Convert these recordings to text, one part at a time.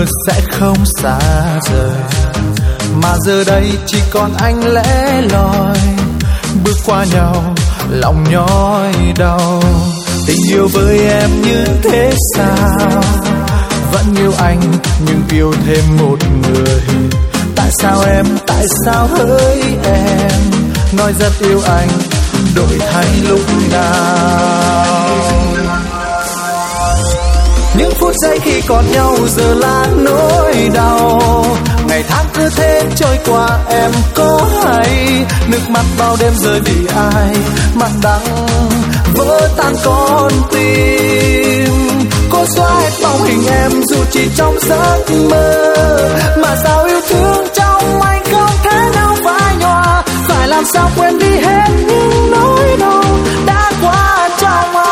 mơ sẽ không xa rời. Mà giờ đây chỉ còn anh lẽ loi, bước qua nhau, lòng nhói đau. Tình yêu với em như thế sao? Vẫn yêu anh, nhưng yêu thêm một người. Tại sao em, tại sao hỡi em? Nói rất yêu anh, đổi thay lúc nào? Những phút giây khi còn nhau giờ là nỗi đau. Ngày tháng cứ thế trôi qua, em có hay nước mắt bao đêm rơi vì ai? Mặt đắng vỡ tan con tim. Cô xóa hết bóng hình em dù chỉ trong giấc mơ. Mà sao yêu thương trong anh không thể nào phai nhòa? Phải làm sao quên đi hết những nỗi đau đã qua trong anh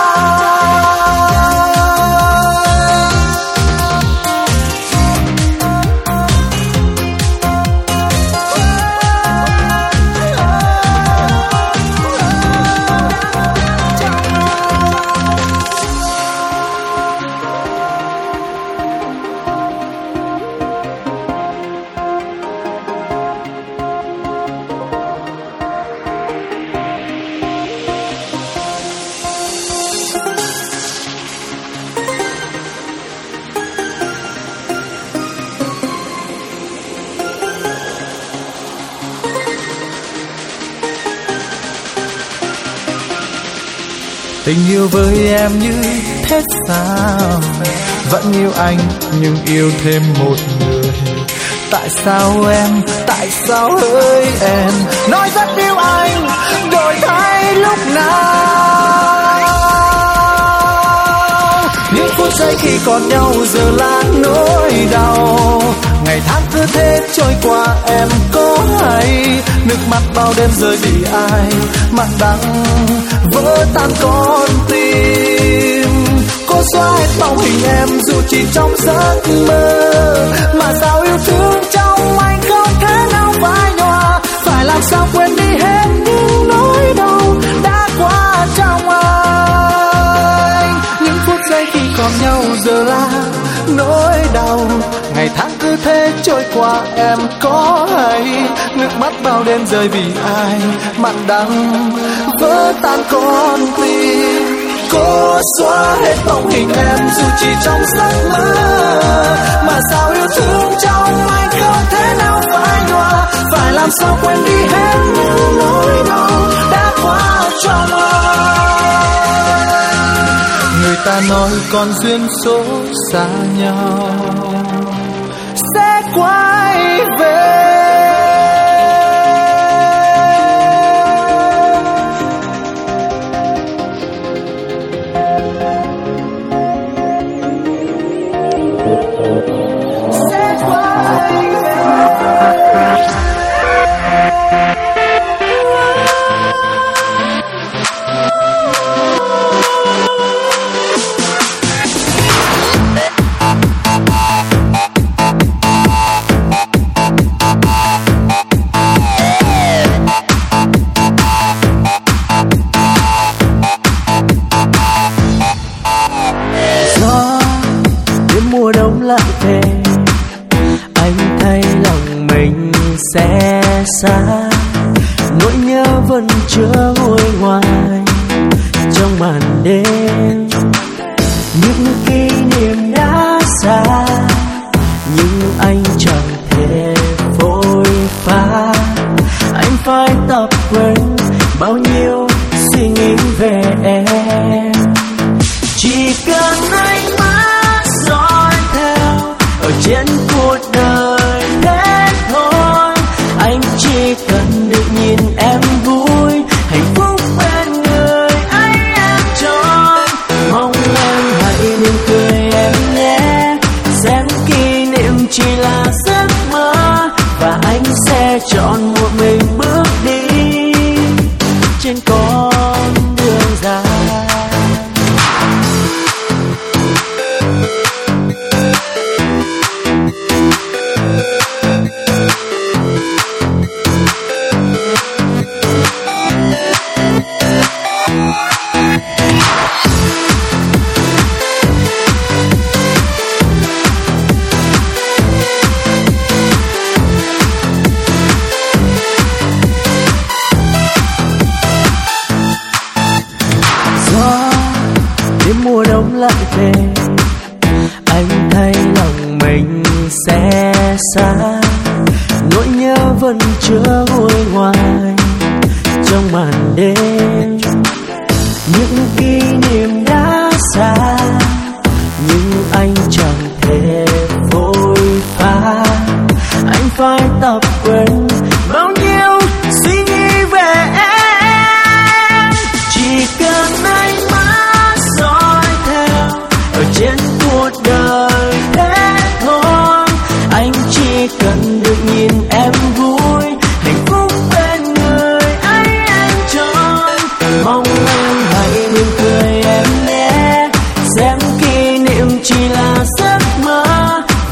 yêu với em như thế sao? Vẫn yêu anh, nhưng yêu thêm một người. Tại sao em, tại sao hỡi em? Nói rất yêu anh đổi thay lúc nào? Phút giây khi còn nhau giờ là nỗi đau. Ngày tháng cứ thế trôi qua, em có hay nước mắt bao đêm rơi vì ai? Mặt đắng vỡ tan con tim. Cô xóa hết bóng hình em dù chỉ trong giấc mơ, mà sao yêu thương em có hay? Nước mắt bao đêm rơi vì ai? Mặn đắng vỡ tan con tim. Cố xóa hết bóng hình em dù chỉ trong giấc mơ. Mà sao yêu thương trong anh không thể nào phai nhòa? Phải làm sao quên đi hết những nỗi đau đã qua cho anh người ta nói con duyên số xa nhau.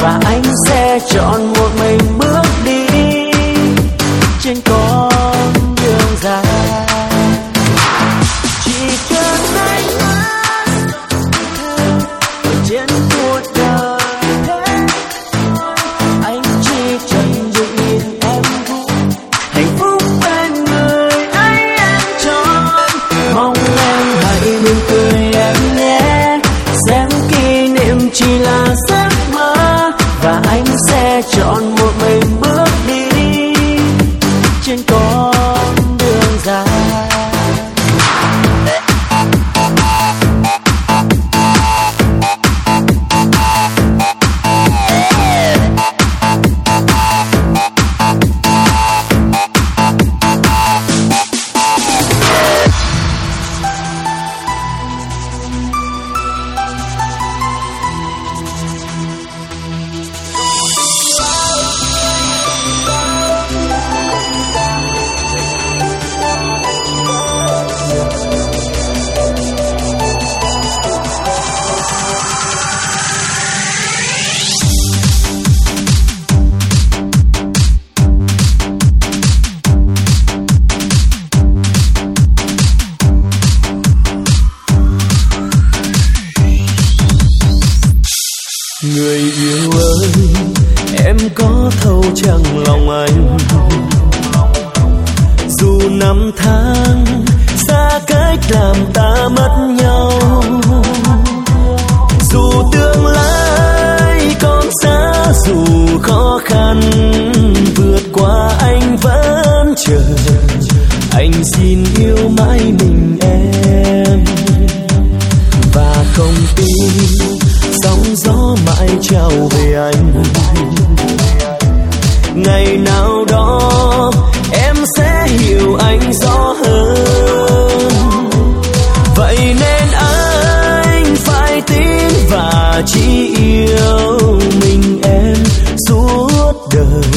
Và anh sẽ chọn một mình anh xin yêu mãi mình em. Và không tin, sóng gió mãi trao về anh. Ngày nào đó, em sẽ hiểu anh rõ hơn. Vậy nên anh phải tin và chỉ yêu mình em suốt đời.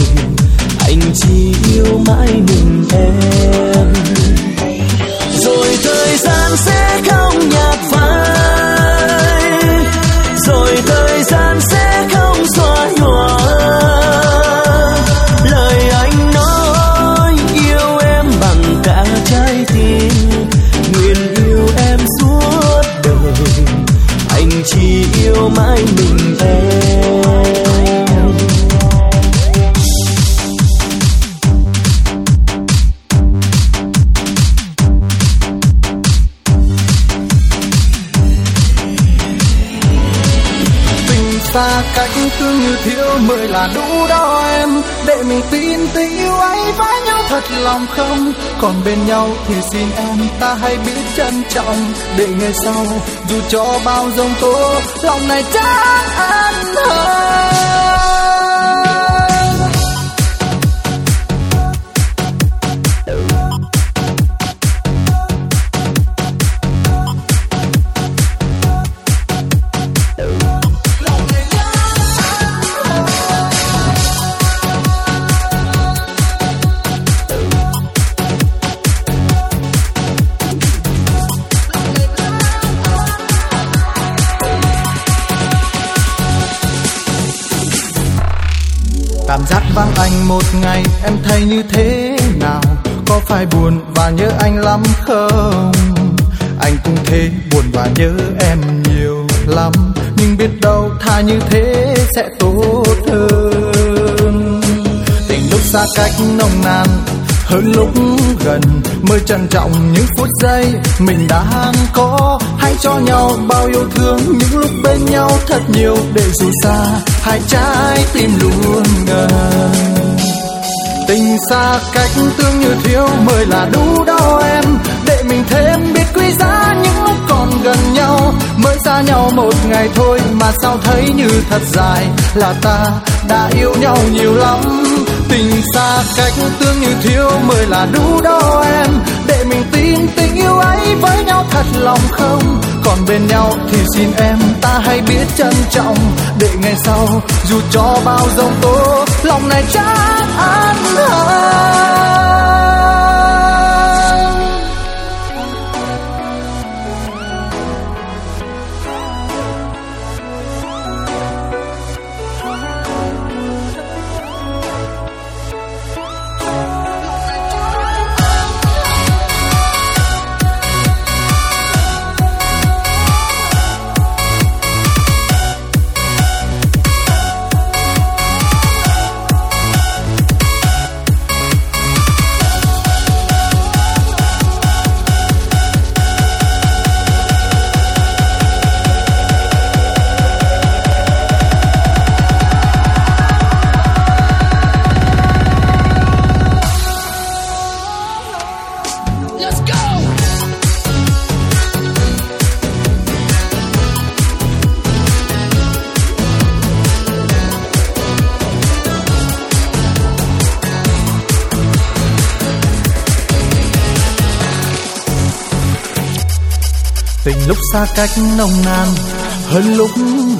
Còn bên nhau thì xin em ta hãy biết trân trọng. Để ngày sau, dù cho bao giông tố, lòng này chắc an hơn. Cảm giác vắng anh một ngày, em thấy như thế nào? Có phải buồn và nhớ anh lắm không? Anh cũng thế, buồn và nhớ em nhiều lắm. Nhưng biết đâu tha như thế sẽ tốt hơn. Tình lúc xa cách nồng nàn, hơn lúc gần. Mới trân trọng những phút giây mình đang có hãy cho nhau bao yêu thương, những lúc bên nhau thật nhiều để dù xa, hai trái tim luôn gần tình xa cách tương như thiếu mới là đủ đau em, để mình thêm biết quý giá những lúc còn gần nhau. Mới xa nhau một ngày thôi mà sao thấy như thật dài, là ta đã yêu nhau nhiều lắm tình xa cách tương như thiếu mới là đủ đó em. Để mình tin tình yêu ấy với nhau thật lòng không? Còn bên nhau thì xin em ta hãy biết trân trọng. Để ngày sau, dù cho bao giông tố, lòng này chắc an hơn. Lúc xa cách nồng nàn hơn lúc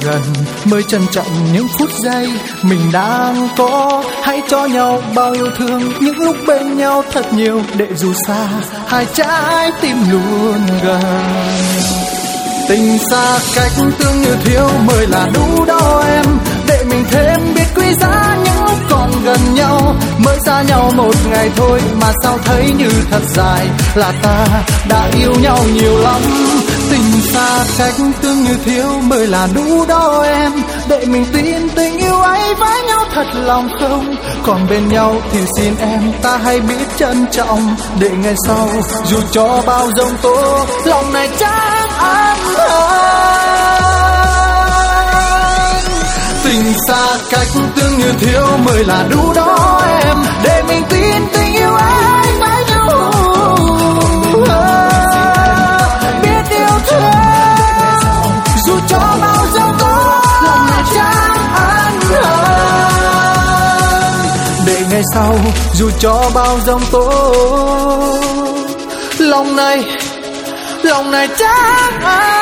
gần, mới trân trọng những phút giây mình đang có. Hãy cho nhau bao yêu thương, những lúc bên nhau thật nhiều, để dù xa, hai trái tim luôn gần. Tình xa cách tương như thiếu, mới là đủ đó em. Để mình thêm biết quý giá những lúc còn gần nhau, mới xa nhau một ngày thôi mà sao thấy như thật dài. Là ta đã yêu nhau nhiều lắm xa cách tương như thiếu mới là đủ đó em. Để mình tin tình yêu ấy với nhau thật lòng không? Còn bên nhau thì xin em ta hãy biết trân trọng. Để ngày sau, dù cho bao giông tố, lòng này chắc an hơn tình xa cách tương như thiếu mới là đủ đó em. Để mình tin tình sau dù cho bao giông tố. Lòng này lòng này chắc ai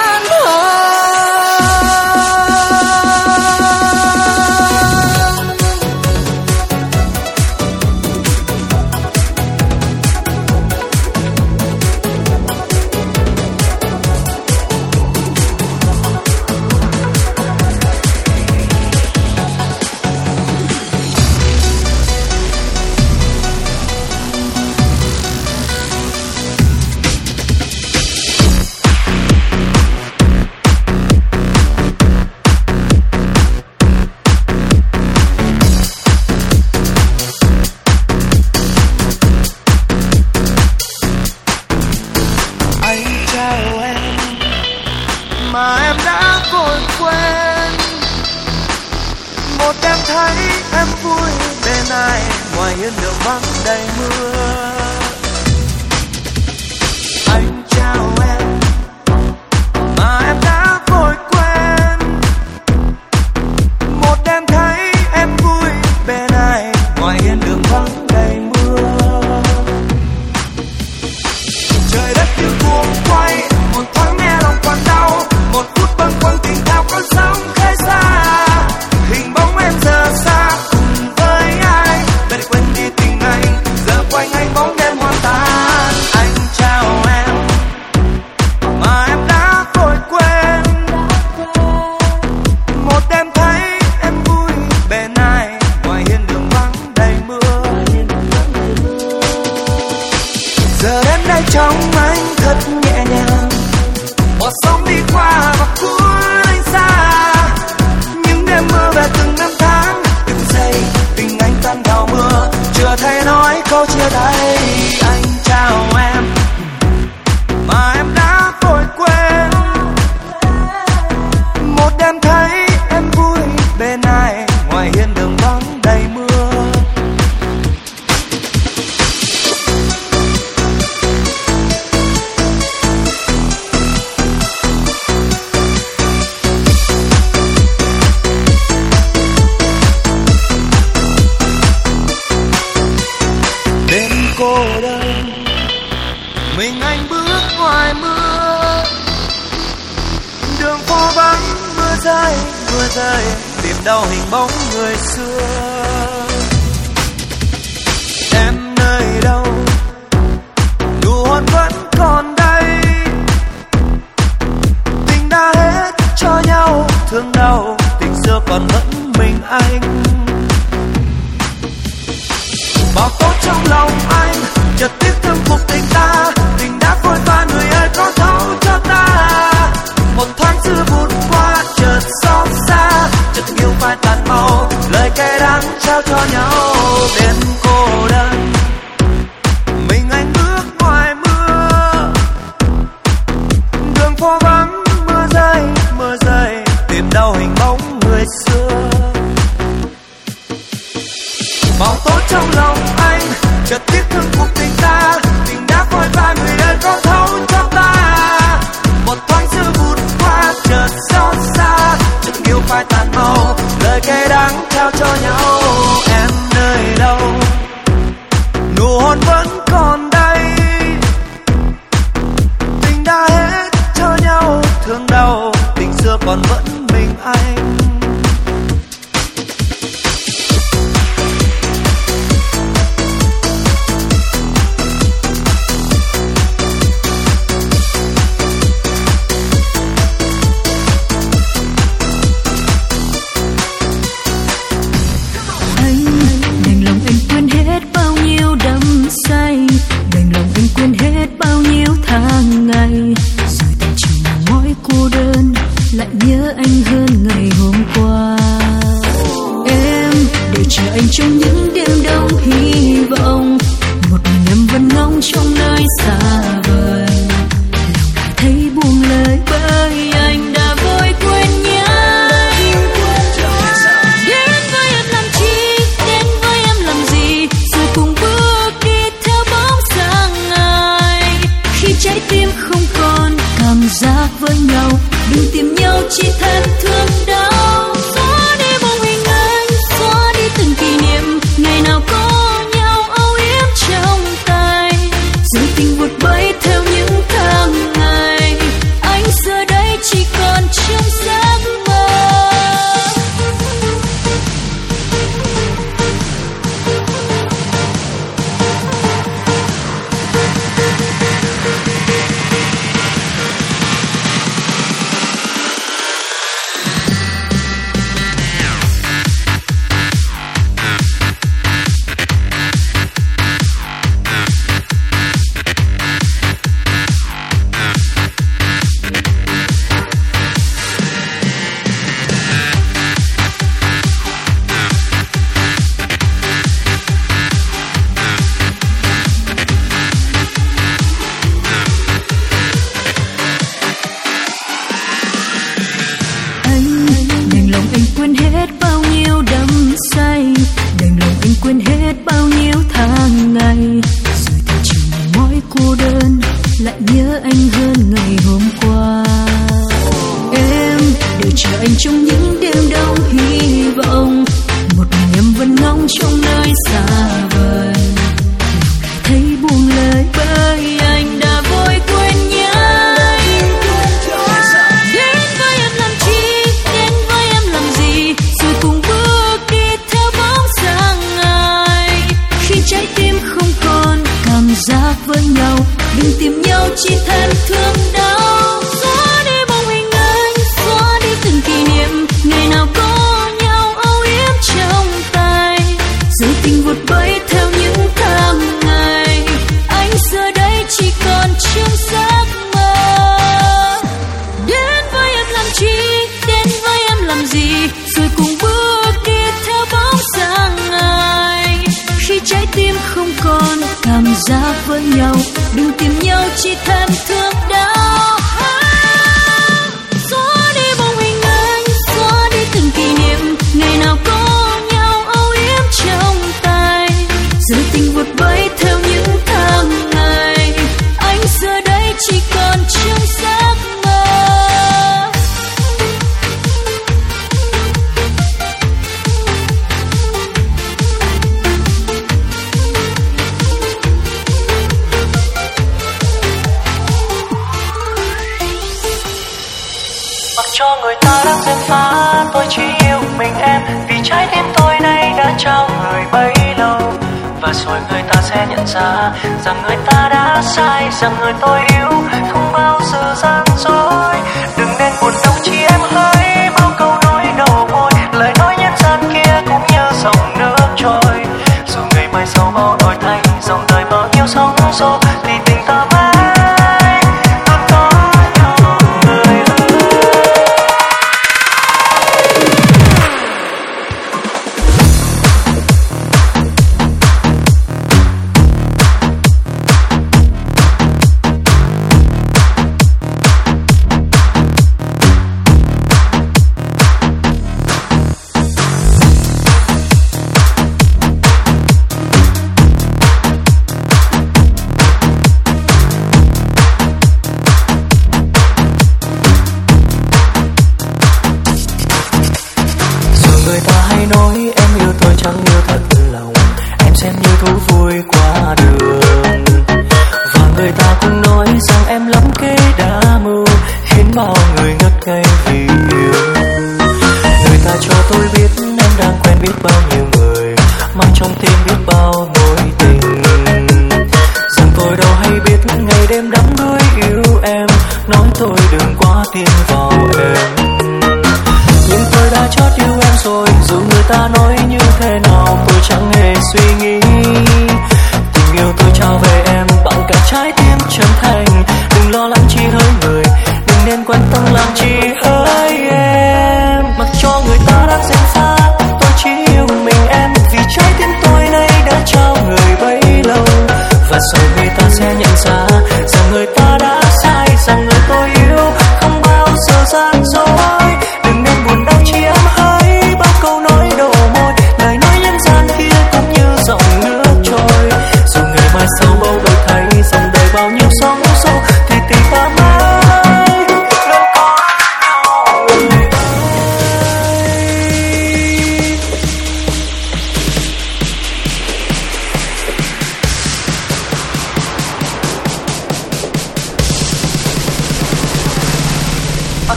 rằng người ta đã sai rằng người tôi yêu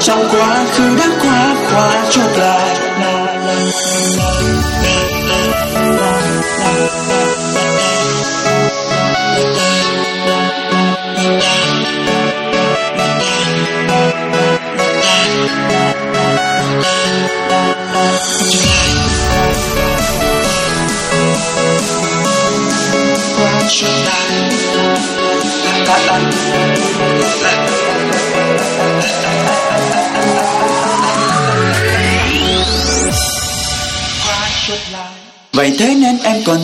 trong quá khứ đã quá qua chốt lại. thế nên em còn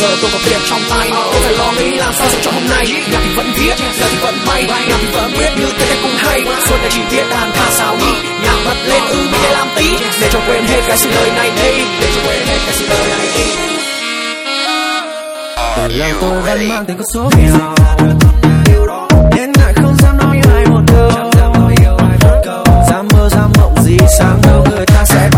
giờ tôi có tiền trong tay. Tôi phải lo nghĩ làm sao cho hôm nay. Nhạc thì vẫn viết, giờ thì vẫn may Nhạc thì vẫn biết như thế cách cũng hay. Suốt ngày chỉ biết đàn ca xáo đi Nhạc bật lên ư ừ, để làm tí. Để cho quên hết cái sự đời này đi Để cho quên hết cái sự đời này đi. Là tôi vẫn mang tiếng có số nghèo Đến ngày không dám nói ai một câu. Dám mơ dám mộng gì sáng đâu người ta sẽ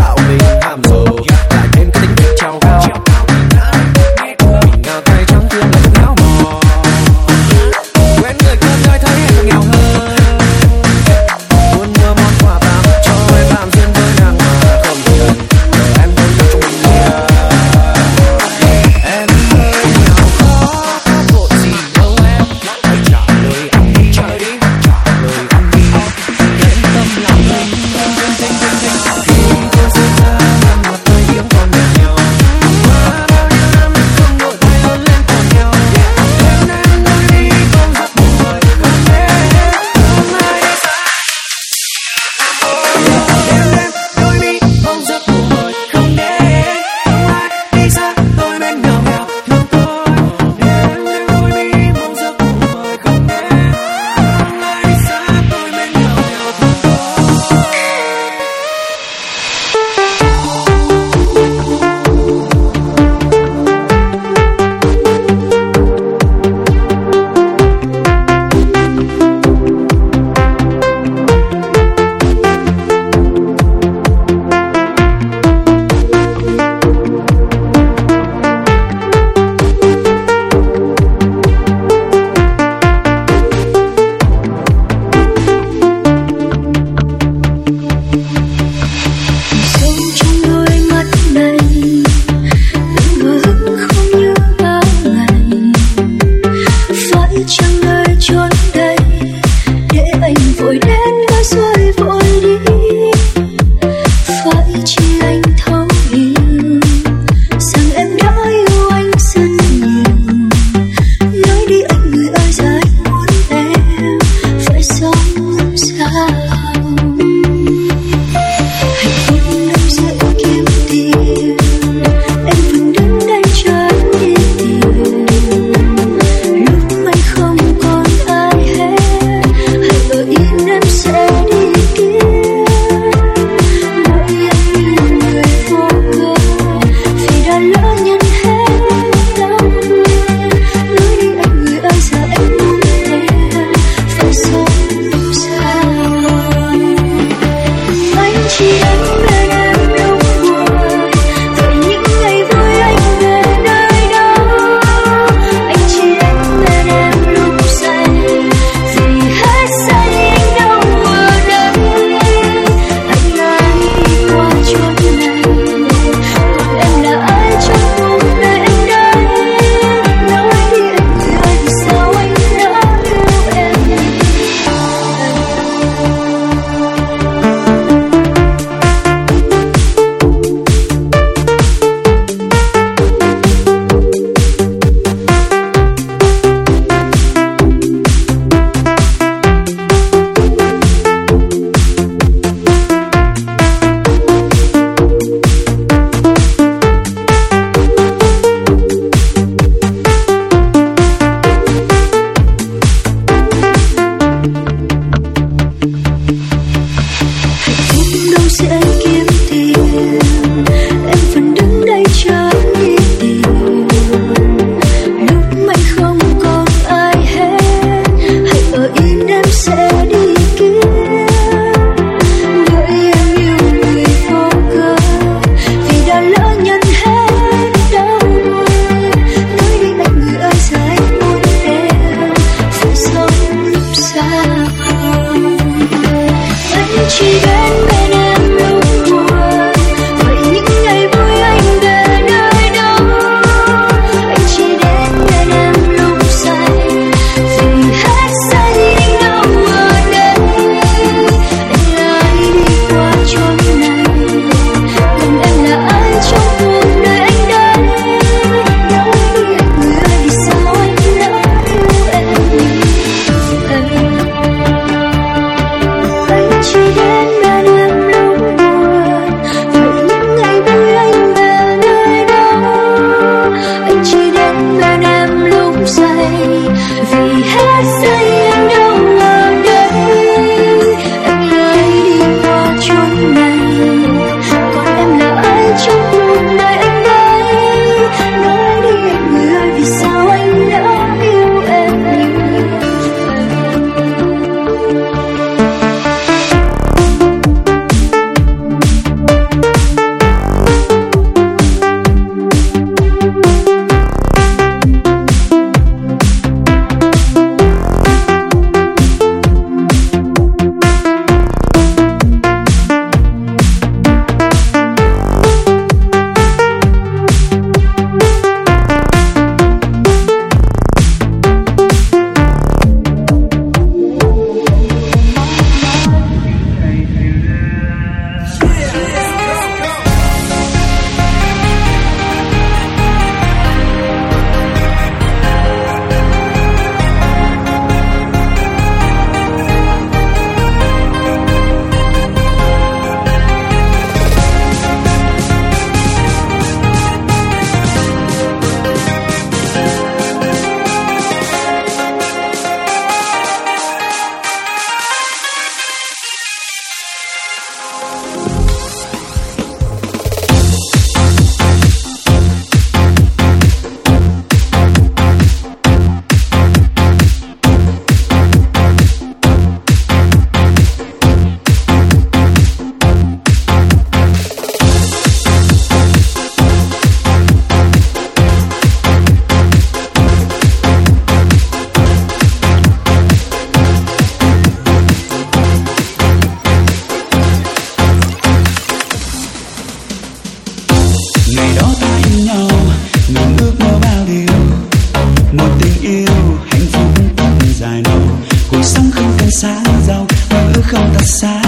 canta sai.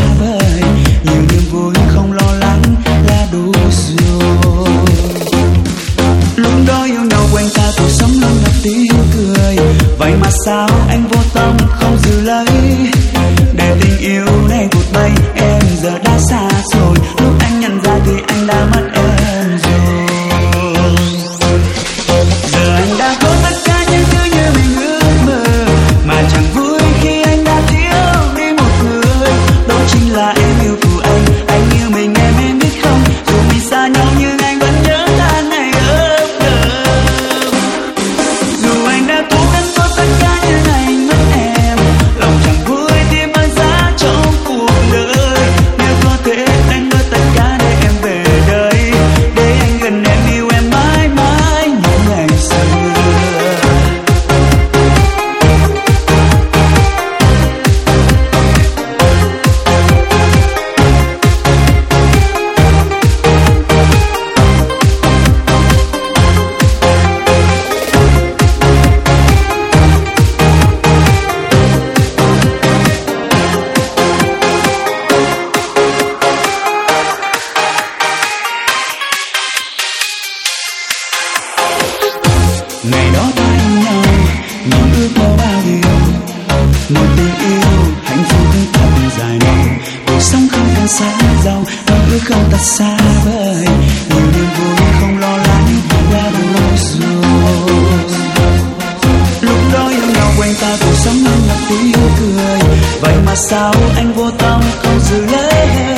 就来了。